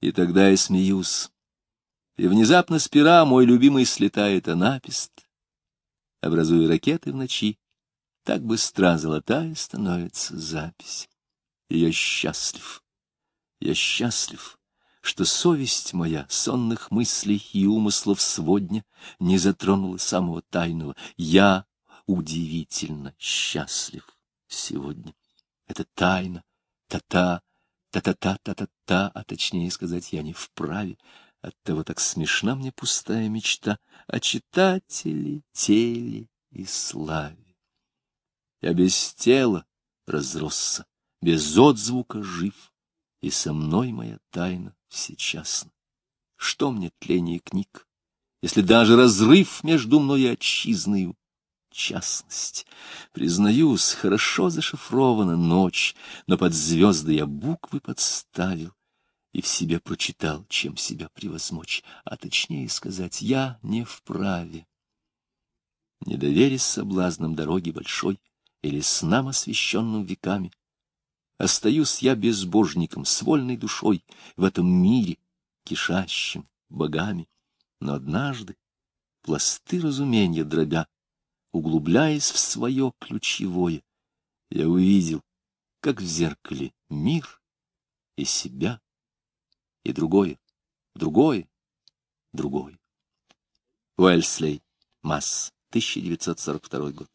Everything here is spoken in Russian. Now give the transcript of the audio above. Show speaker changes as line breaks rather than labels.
И тогда я смеюсь. И внезапно с пера мой любимый слетает анапист, образуя ракеты в ночи. Так быстра золотая становится запись. И я счастлив, я счастлив, что совесть моя сонных мыслей и умыслов сводня не затронула самого тайного. Я удивительно счастлив сегодня. Это тайна, та-та, та-та-та-та-та-та, а точнее сказать, я не вправе. Оттого так смешна мне пустая мечта о читателе, теле и славе. Я без тела разросся, без отзвука жив, и со мной моя тайна всечасна. Что мне тление книг, если даже разрыв между мной и отчизною частность. Признаюсь, хорошо зашифрована ночь, но под звезды я буквы подставил и в себе прочитал, чем себя превозмочь, а точнее сказать, я не вправе. Не доверясь соблазнам дороги большой или снам, освященным веками, остаюсь я безбожником с вольной душой в этом мире, кишащим богами. Но однажды, пласты разумения дробя, углубляясь в свое ключевое, я увидел, как в зеркале мир и себя, и другое, другое, другое. Уэльслей, Масс, 1942 год.